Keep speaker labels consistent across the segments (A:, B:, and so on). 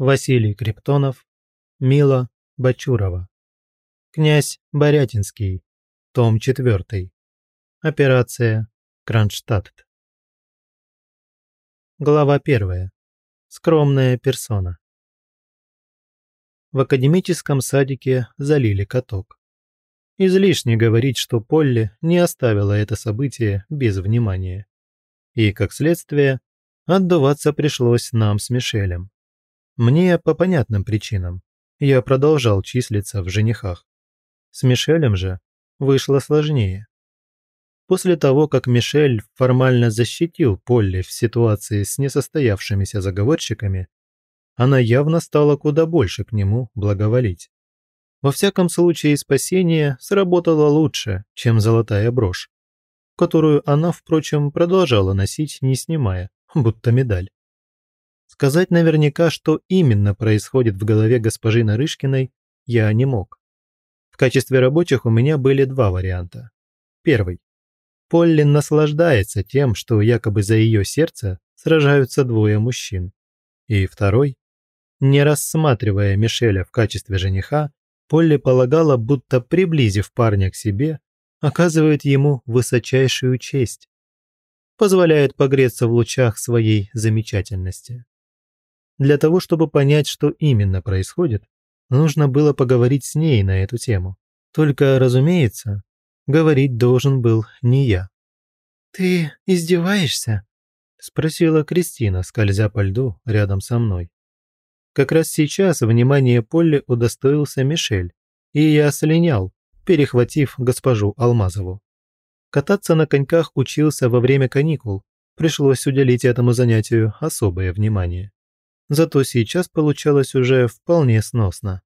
A: Василий Криптонов, Мила Бачурова. Князь Борятинский, том 4. Операция Кронштадт. Глава 1. Скромная персона. В академическом садике залили каток. Излишне говорить, что Полли не оставила это событие без внимания. И, как следствие, отдуваться пришлось нам с Мишелем. Мне по понятным причинам. Я продолжал числиться в женихах. С Мишелем же вышло сложнее. После того, как Мишель формально защитил Полли в ситуации с несостоявшимися заговорщиками, она явно стала куда больше к нему благоволить. Во всяком случае, спасение сработало лучше, чем золотая брошь, которую она, впрочем, продолжала носить, не снимая, будто медаль. Сказать наверняка, что именно происходит в голове госпожи Нарышкиной, я не мог. В качестве рабочих у меня были два варианта. Первый. Полли наслаждается тем, что якобы за ее сердце сражаются двое мужчин. И второй. Не рассматривая Мишеля в качестве жениха, Полли полагала, будто приблизив парня к себе, оказывает ему высочайшую честь. Позволяет погреться в лучах своей замечательности. Для того, чтобы понять, что именно происходит, нужно было поговорить с ней на эту тему. Только, разумеется, говорить должен был не я. «Ты издеваешься?» – спросила Кристина, скользя по льду рядом со мной. Как раз сейчас внимание Полли удостоился Мишель, и я слинял, перехватив госпожу Алмазову. Кататься на коньках учился во время каникул, пришлось уделить этому занятию особое внимание. Зато сейчас получалось уже вполне сносно.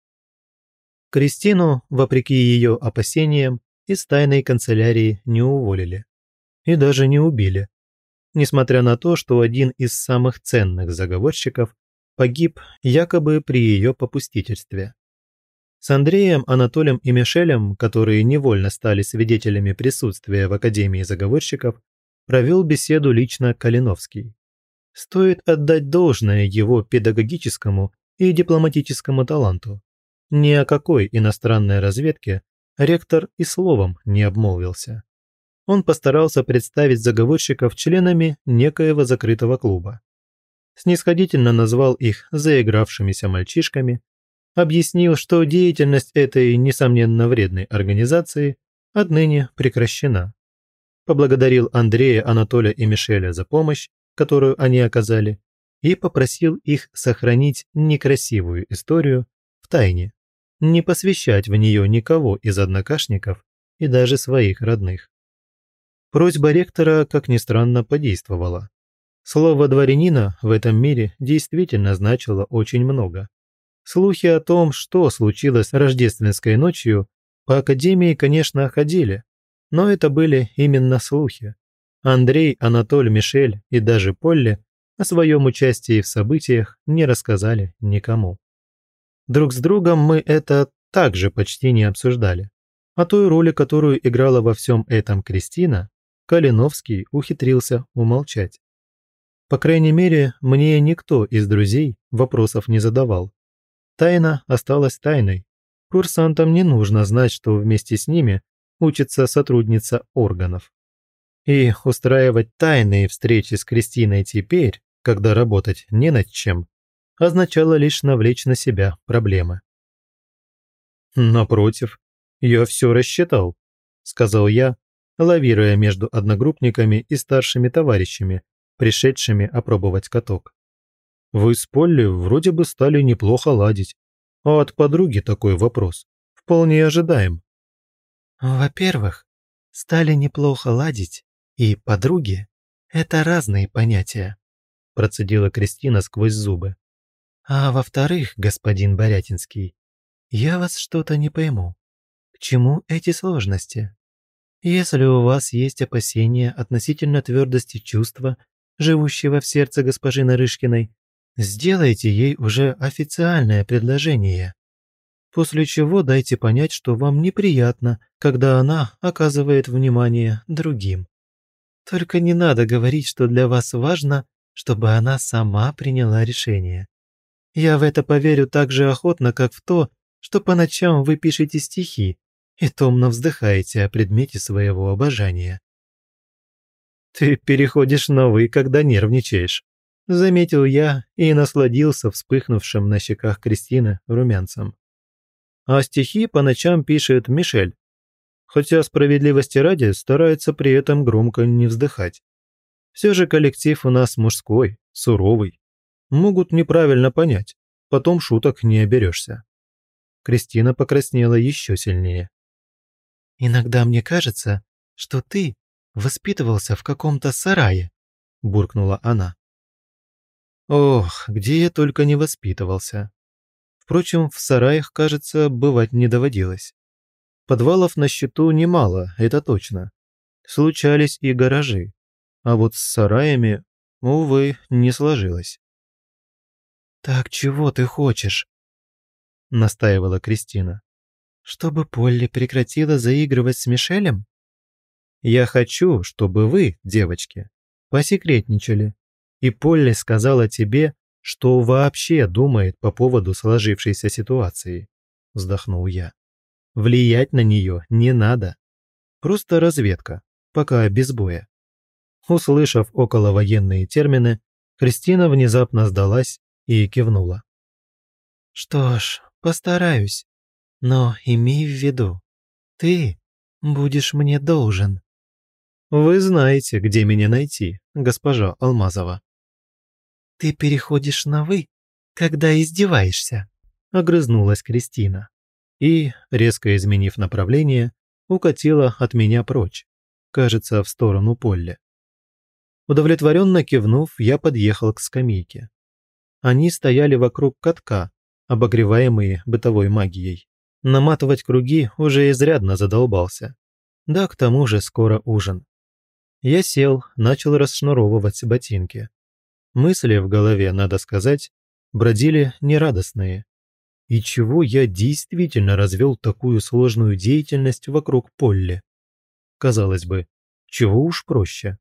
A: Кристину, вопреки ее опасениям, из тайной канцелярии не уволили. И даже не убили. Несмотря на то, что один из самых ценных заговорщиков погиб якобы при ее попустительстве. С Андреем, Анатолием и Мишелем, которые невольно стали свидетелями присутствия в Академии заговорщиков, провел беседу лично Калиновский. Стоит отдать должное его педагогическому и дипломатическому таланту. Ни о какой иностранной разведке ректор и словом не обмолвился. Он постарался представить заговорщиков членами некоего закрытого клуба снисходительно назвал их заигравшимися мальчишками, объяснил, что деятельность этой, несомненно, вредной организации отныне прекращена. Поблагодарил Андрея, Анатолия и Мишеля за помощь, которую они оказали, и попросил их сохранить некрасивую историю в тайне, не посвящать в нее никого из однокашников и даже своих родных. Просьба ректора, как ни странно, подействовала. Слово дворянина в этом мире действительно значило очень много. Слухи о том, что случилось рождественской ночью, по Академии, конечно, ходили, но это были именно слухи. Андрей, Анатоль, Мишель и даже Полли о своем участии в событиях не рассказали никому. Друг с другом мы это также почти не обсуждали. О той роли, которую играла во всем этом Кристина, Калиновский ухитрился умолчать. По крайней мере, мне никто из друзей вопросов не задавал. Тайна осталась тайной. Курсантам не нужно знать, что вместе с ними учится сотрудница органов. И устраивать тайные встречи с Кристиной теперь, когда работать не над чем, означало лишь навлечь на себя проблемы. «Напротив, я все рассчитал», – сказал я, лавируя между одногруппниками и старшими товарищами, пришедшими опробовать каток. Вы с Полли вроде бы стали неплохо ладить, а от подруги такой вопрос вполне ожидаем.
B: Во-первых, стали неплохо ладить, и подруги – это разные понятия, процедила Кристина сквозь зубы. А во-вторых, господин Борятинский, я вас что-то не пойму. К чему эти сложности? Если у вас есть опасения относительно твердости чувства живущего в сердце госпожи Нарышкиной, сделайте ей уже официальное предложение. После чего дайте понять, что вам неприятно, когда она оказывает внимание другим. Только не надо говорить, что для вас важно, чтобы она сама приняла решение. Я в это поверю так же охотно, как в то, что по ночам вы пишете стихи и томно вздыхаете о предмете своего обожания.
A: «Ты переходишь на «вы», когда нервничаешь», – заметил я и насладился вспыхнувшим на щеках Кристины румянцем. А стихи по ночам пишет Мишель, хотя справедливости ради старается при этом громко не вздыхать. Все же коллектив у нас мужской, суровый. Могут неправильно понять, потом шуток не оберешься. Кристина покраснела еще сильнее.
B: «Иногда мне кажется, что ты воспитывался в каком-то сарае», – буркнула она.
A: Ох, где я только не воспитывался. Впрочем, в сараях, кажется, бывать не доводилось. Подвалов на счету немало, это точно. Случались и гаражи. А вот с сараями, увы, не сложилось.
B: «Так чего ты хочешь?» – настаивала Кристина. «Чтобы Полли прекратила заигрывать с Мишелем?»
A: «Я хочу, чтобы вы, девочки, посекретничали, и Полли сказала тебе, что вообще думает по поводу сложившейся ситуации», – вздохнул я. «Влиять на нее не надо. Просто разведка, пока без боя». Услышав околовоенные термины, Кристина внезапно сдалась и кивнула.
B: «Что ж, постараюсь, но имей в виду, ты будешь мне должен».
A: «Вы знаете, где меня найти, госпожа Алмазова».
B: «Ты переходишь на «вы», когда издеваешься», – огрызнулась Кристина.
A: И, резко изменив направление, укатила от меня прочь, кажется, в сторону Полли. Удовлетворенно кивнув, я подъехал к скамейке. Они стояли вокруг катка, обогреваемые бытовой магией. Наматывать круги уже изрядно задолбался. Да, к тому же скоро ужин. Я сел, начал расшнуровывать ботинки. Мысли в голове, надо сказать, бродили нерадостные. И чего я действительно развел такую сложную деятельность вокруг Полли? Казалось бы, чего уж проще.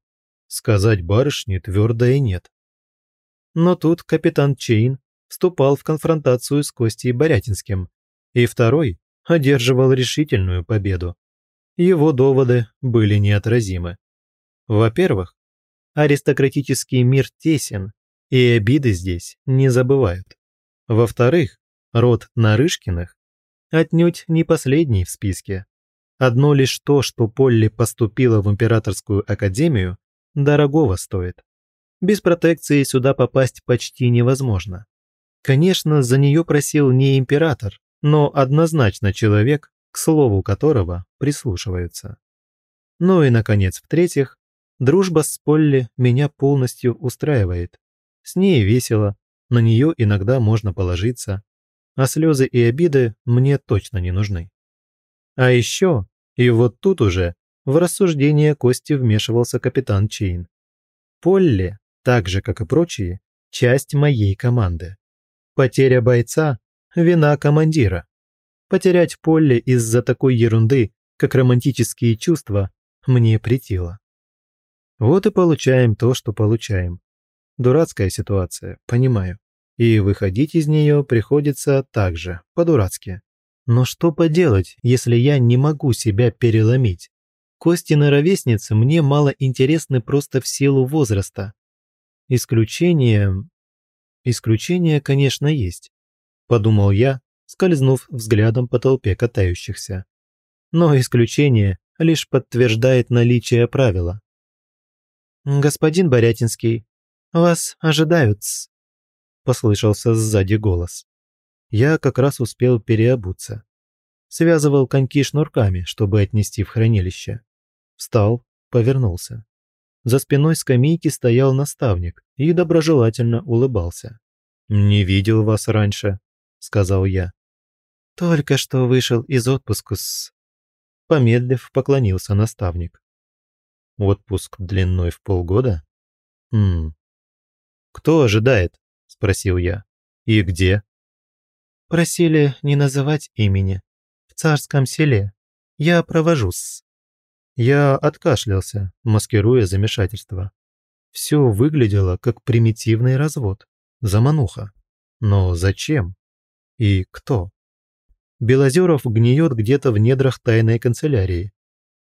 A: Сказать барышне твердое нет. Но тут капитан Чейн вступал в конфронтацию с Костей Борятинским, и второй одерживал решительную победу. Его доводы были неотразимы. Во-первых, аристократический мир тесен, и обиды здесь не забывают. Во-вторых, род Нарышкиных отнюдь не последний в списке. Одно лишь то, что Полли поступила в Императорскую академию, дорогого стоит. Без протекции сюда попасть почти невозможно. Конечно, за нее просил не император, но однозначно человек, к слову которого прислушиваются. Ну и, наконец, в-третьих, Дружба с Полли меня полностью устраивает. С ней весело, на нее иногда можно положиться, а слезы и обиды мне точно не нужны. А еще, и вот тут уже, в рассуждение Кости вмешивался капитан Чейн. Полли, так же, как и прочие, часть моей команды. Потеря бойца – вина командира. Потерять Полли из-за такой ерунды, как романтические чувства, мне притило. Вот и получаем то, что получаем. Дурацкая ситуация, понимаю. И выходить из нее приходится так же, по-дурацки. Но что поделать, если я не могу себя переломить? Костины ровесницы мне мало интересны просто в силу возраста. Исключение... Исключение, конечно, есть. Подумал я, скользнув взглядом по толпе катающихся. Но исключение лишь подтверждает наличие правила.
B: «Господин Борятинский, вас ожидают -с. Послышался сзади голос.
A: Я как раз успел переобуться. Связывал коньки шнурками, чтобы отнести в хранилище. Встал, повернулся. За спиной скамейки стоял наставник и доброжелательно улыбался. «Не видел вас раньше», — сказал я.
B: «Только что вышел из отпуска с...»
A: Помедлив, поклонился наставник. Отпуск длиной в полгода? Хм. Кто ожидает? Спросил я. И где?
B: Просили не называть имени. В царском селе. Я провожусь.
A: Я откашлялся, маскируя замешательство. Все выглядело как примитивный развод. Замануха. Но зачем? И кто? Белозеров гниет где-то в недрах тайной канцелярии.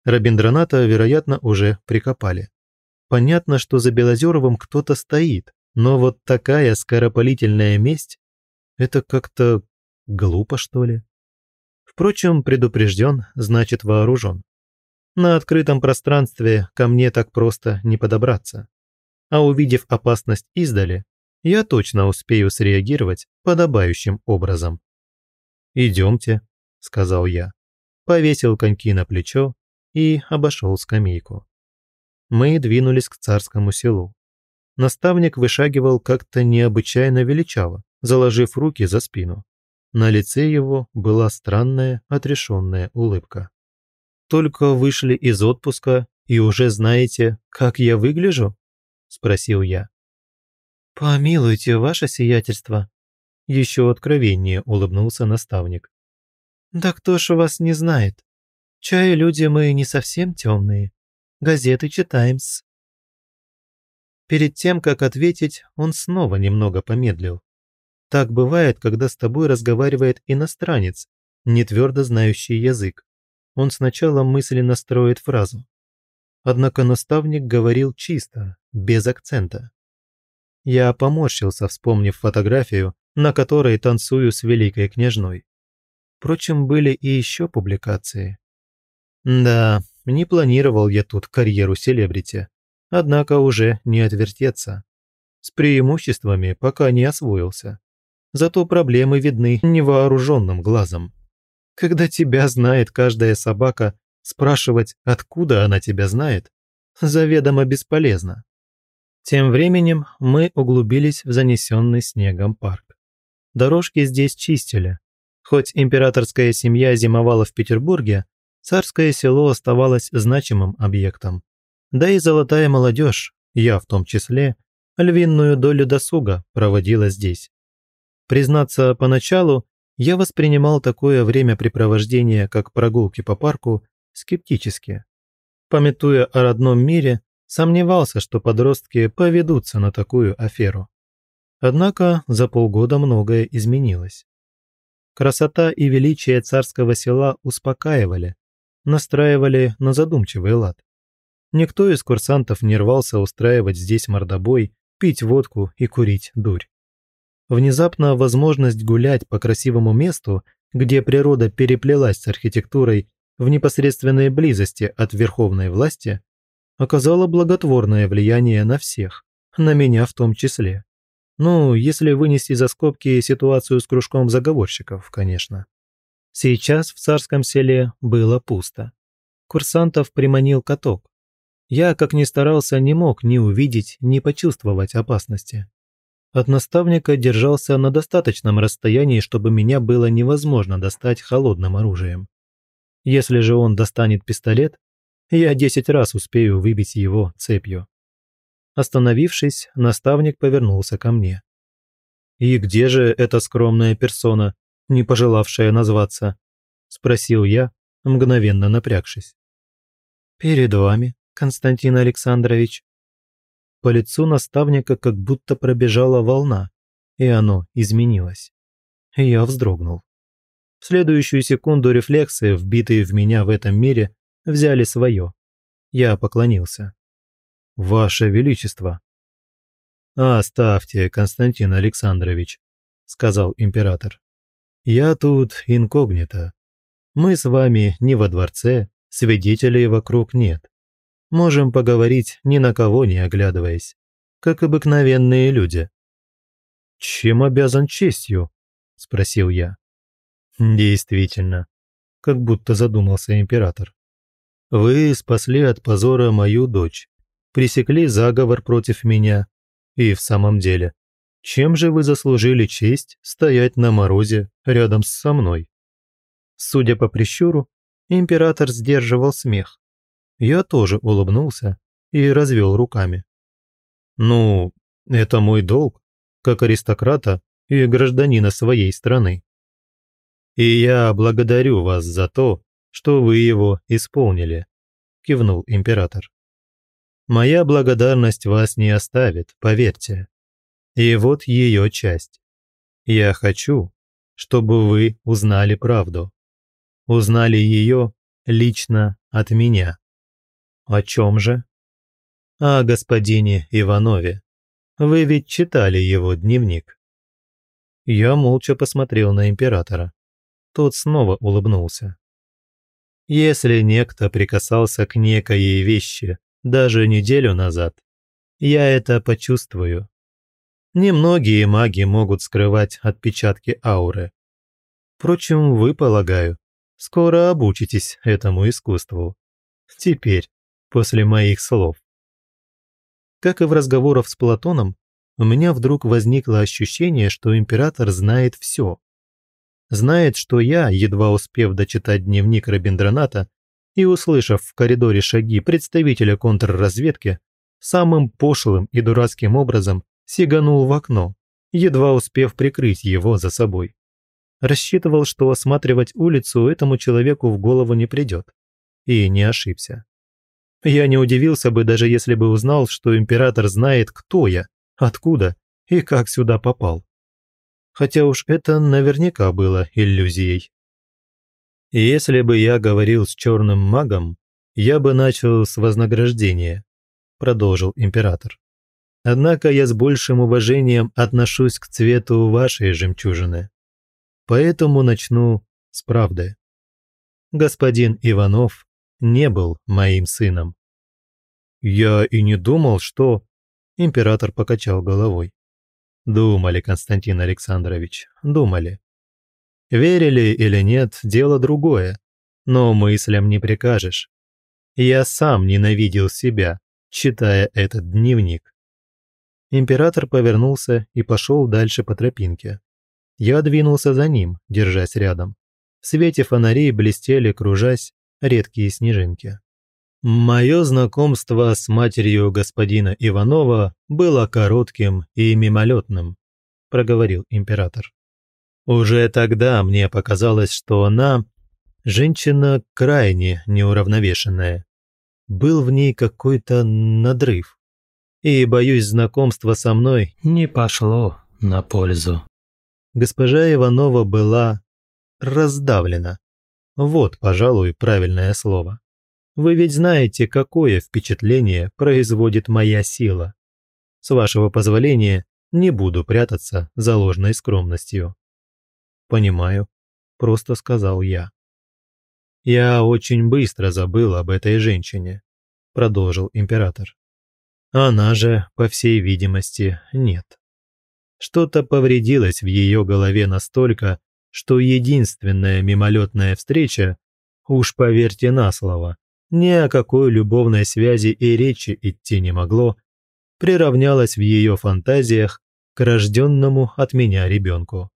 A: Рабиндраната, вероятно, уже прикопали. Понятно, что за Белозеровым кто-то стоит, но вот такая скоропалительная месть – это как-то глупо, что ли? Впрочем, предупрежден, значит вооружен. На открытом пространстве ко мне так просто не подобраться. А увидев опасность издали, я точно успею среагировать подобающим образом. «Идемте», – сказал я, повесил коньки на плечо и обошел скамейку. Мы двинулись к царскому селу. Наставник вышагивал как-то необычайно величаво, заложив руки за спину. На лице его была странная, отрешенная улыбка. «Только вышли из отпуска и уже знаете, как я выгляжу?» – спросил я. «Помилуйте, ваше сиятельство», – еще откровеннее улыбнулся наставник. «Да кто ж вас не знает? Чай люди мы не совсем темные. Газеты читаем-с». Перед тем, как ответить, он снова немного помедлил. Так бывает, когда с тобой разговаривает иностранец, не твердо знающий язык. Он сначала мысленно строит фразу. Однако наставник говорил чисто, без акцента. Я поморщился, вспомнив фотографию, на которой танцую с великой княжной. Впрочем, были и еще публикации. Да, не планировал я тут карьеру селебрити, однако уже не отвертеться. С преимуществами пока не освоился. Зато проблемы видны невооруженным глазом. Когда тебя знает каждая собака, спрашивать, откуда она тебя знает, заведомо бесполезно. Тем временем мы углубились в занесенный снегом парк. Дорожки здесь чистили. Хоть императорская семья зимовала в Петербурге, царское село оставалось значимым объектом. Да и золотая молодежь, я в том числе, львиную долю досуга проводила здесь. Признаться, поначалу я воспринимал такое времяпрепровождение, как прогулки по парку, скептически. Пометуя о родном мире, сомневался, что подростки поведутся на такую аферу. Однако за полгода многое изменилось. Красота и величие царского села успокаивали, настраивали на задумчивый лад. Никто из курсантов не рвался устраивать здесь мордобой, пить водку и курить дурь. Внезапно возможность гулять по красивому месту, где природа переплелась с архитектурой в непосредственной близости от верховной власти, оказала благотворное влияние на всех, на меня в том числе. Ну, если вынести за скобки ситуацию с кружком заговорщиков, конечно. Сейчас в царском селе было пусто. Курсантов приманил каток. Я, как ни старался, не мог ни увидеть, ни почувствовать опасности. От наставника держался на достаточном расстоянии, чтобы меня было невозможно достать холодным оружием. Если же он достанет пистолет, я десять раз успею выбить его цепью. Остановившись, наставник повернулся ко мне. «И где же эта скромная персона, не пожелавшая назваться?» – спросил я, мгновенно напрягшись. «Перед вами, Константин Александрович». По лицу наставника как будто пробежала волна, и оно изменилось. Я вздрогнул. В следующую секунду рефлексы, вбитые в меня в этом мире, взяли свое. Я поклонился. «Ваше Величество!» «Оставьте, Константин Александрович», – сказал император. «Я тут инкогнито. Мы с вами не во дворце, свидетелей вокруг нет. Можем поговорить, ни на кого не оглядываясь, как обыкновенные люди». «Чем обязан честью?» – спросил я. «Действительно», – как будто задумался император. Вы спасли от позора мою дочь, пресекли заговор против меня. И в самом деле, чем же вы заслужили честь стоять на морозе рядом со мной? Судя по прищуру, император сдерживал смех. Я тоже улыбнулся и развел руками. Ну, это мой долг, как аристократа и гражданина своей страны. И я благодарю вас за то, что вы его исполнили», – кивнул император. «Моя благодарность вас не оставит, поверьте. И вот ее часть. Я хочу, чтобы вы узнали правду. Узнали ее лично от меня. О чем же? О господине Иванове. Вы ведь читали его дневник. Я молча посмотрел на императора. Тот снова улыбнулся. Если некто прикасался к некоей вещи даже неделю назад, я это почувствую. Немногие маги могут скрывать отпечатки ауры. Впрочем, вы, полагаю, скоро обучитесь этому искусству. Теперь, после моих слов. Как и в разговорах с Платоном, у меня вдруг возникло ощущение, что император знает все. Знает, что я, едва успев дочитать дневник Робиндраната и услышав в коридоре шаги представителя контрразведки, самым пошлым и дурацким образом сиганул в окно, едва успев прикрыть его за собой. Рассчитывал, что осматривать улицу этому человеку в голову не придет. И не ошибся. Я не удивился бы, даже если бы узнал, что император знает, кто я, откуда и как сюда попал. Хотя уж это наверняка было иллюзией. Если бы я говорил с черным магом, я бы начал с вознаграждения, продолжил император. Однако я с большим уважением отношусь к цвету вашей жемчужины. Поэтому начну с правды. Господин Иванов не был моим сыном. Я и не думал, что... Император покачал головой. Думали, Константин Александрович, думали. Верили или нет, дело другое, но мыслям не прикажешь. Я сам ненавидел себя, читая этот дневник. Император повернулся и пошел дальше по тропинке. Я двинулся за ним, держась рядом. В свете фонарей блестели, кружась, редкие снежинки. Мое знакомство с матерью господина Иванова было коротким и мимолетным, проговорил император. Уже тогда мне показалось, что она женщина крайне неуравновешенная. Был в ней какой-то надрыв и, боюсь, знакомство со мной не пошло на пользу. Госпожа Иванова была раздавлена. Вот, пожалуй, правильное слово. Вы ведь знаете, какое впечатление производит моя сила. С вашего позволения, не буду прятаться за ложной скромностью. Понимаю, просто сказал я. Я очень быстро забыл об этой женщине, продолжил император. Она же, по всей видимости, нет. Что-то повредилось в ее голове настолько, что единственная мимолетная встреча, уж поверьте на слово, ни о какой любовной связи и речи идти не могло, приравнялась в ее фантазиях к рожденному от меня ребенку.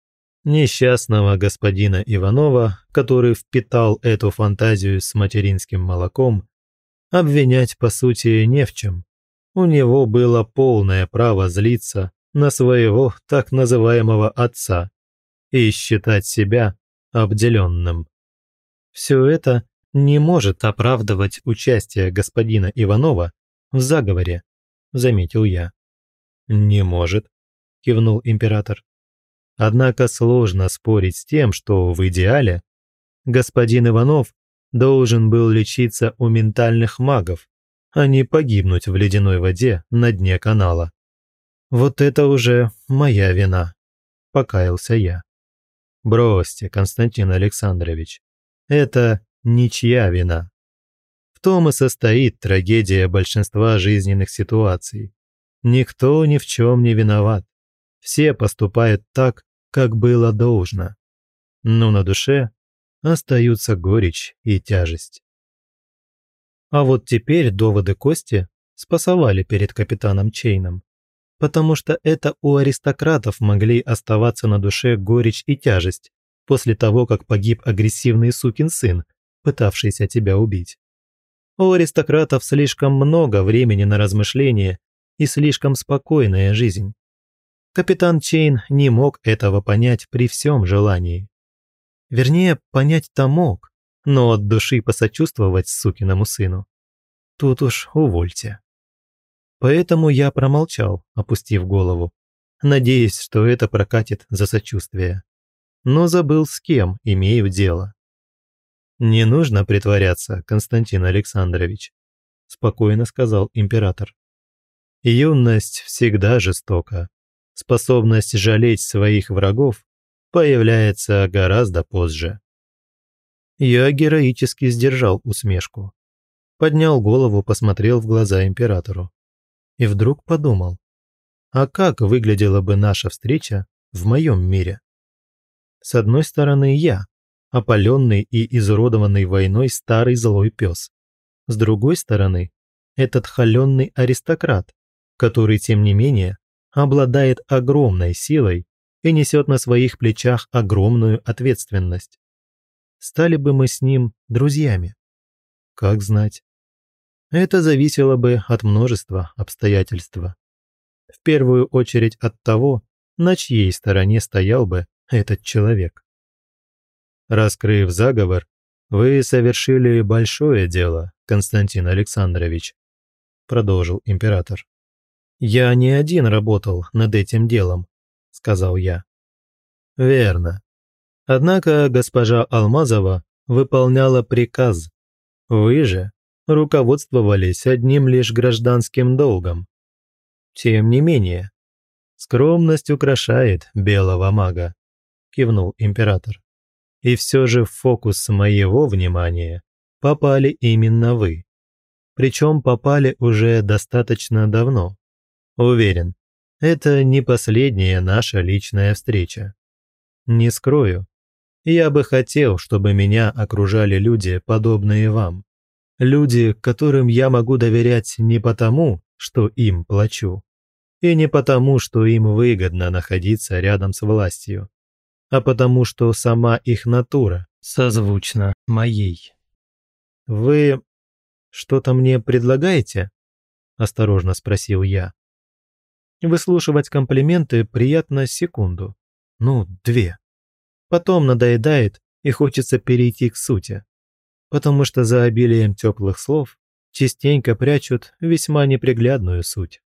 A: Несчастного господина Иванова, который впитал эту фантазию с материнским молоком, обвинять по сути не в чем у него было полное право злиться на своего так называемого отца и считать себя обделенным. Все это не может оправдывать участие господина Иванова в заговоре, заметил я. Не может, кивнул император. Однако сложно спорить с тем, что в идеале господин Иванов должен был лечиться у ментальных магов, а не погибнуть в ледяной воде на дне канала. Вот это уже моя вина, покаялся я. Бросьте, Константин Александрович, это ничья вина. В том и состоит трагедия большинства жизненных ситуаций. Никто ни в чем не виноват. Все поступают так, как было должно. Но на душе остаются горечь и тяжесть. А вот теперь доводы Кости спасовали перед капитаном Чейном, потому что это у аристократов могли оставаться на душе горечь и тяжесть после того, как погиб агрессивный сукин сын, пытавшийся тебя убить. У аристократов слишком много времени на размышления и слишком спокойная жизнь. Капитан Чейн не мог этого понять при всем желании. Вернее, понять-то мог, но от души посочувствовать сукиному сыну. Тут уж увольте. Поэтому я промолчал, опустив голову. надеясь, что это прокатит за сочувствие. Но забыл, с кем имею дело. «Не нужно притворяться, Константин Александрович», – спокойно сказал император. «Юность всегда жестока. Способность жалеть своих врагов появляется гораздо позже». Я героически сдержал усмешку. Поднял голову, посмотрел в глаза императору. И вдруг подумал, а как выглядела бы наша встреча в моем мире? С одной стороны, я, опаленный и изуродованный войной старый злой пес. С другой стороны, этот холеный аристократ, который, тем не менее, обладает огромной силой и несет на своих плечах огромную ответственность. Стали бы мы с ним друзьями? Как знать. Это зависело бы от множества обстоятельств. В первую очередь от того, на чьей стороне стоял бы этот человек. Раскрыв заговор, вы совершили большое дело, Константин Александрович, продолжил император. Я не один работал над этим делом, сказал я. Верно. Однако госпожа Алмазова выполняла приказ. Вы же руководствовались одним лишь гражданским долгом. Тем не менее, скромность украшает белого мага, кивнул император. И все же в фокус моего внимания попали именно вы. Причем попали уже достаточно давно. Уверен, это не последняя наша личная встреча. Не скрою, я бы хотел, чтобы меня окружали люди, подобные вам. Люди, которым я могу доверять не потому, что им плачу, и не потому, что им выгодно находиться рядом с властью, а потому что сама их натура созвучна моей. «Вы что-то мне предлагаете?» – осторожно спросил я. Выслушивать комплименты приятно секунду, ну, две. Потом надоедает и хочется перейти к сути, потому что за обилием теплых слов частенько прячут весьма неприглядную суть.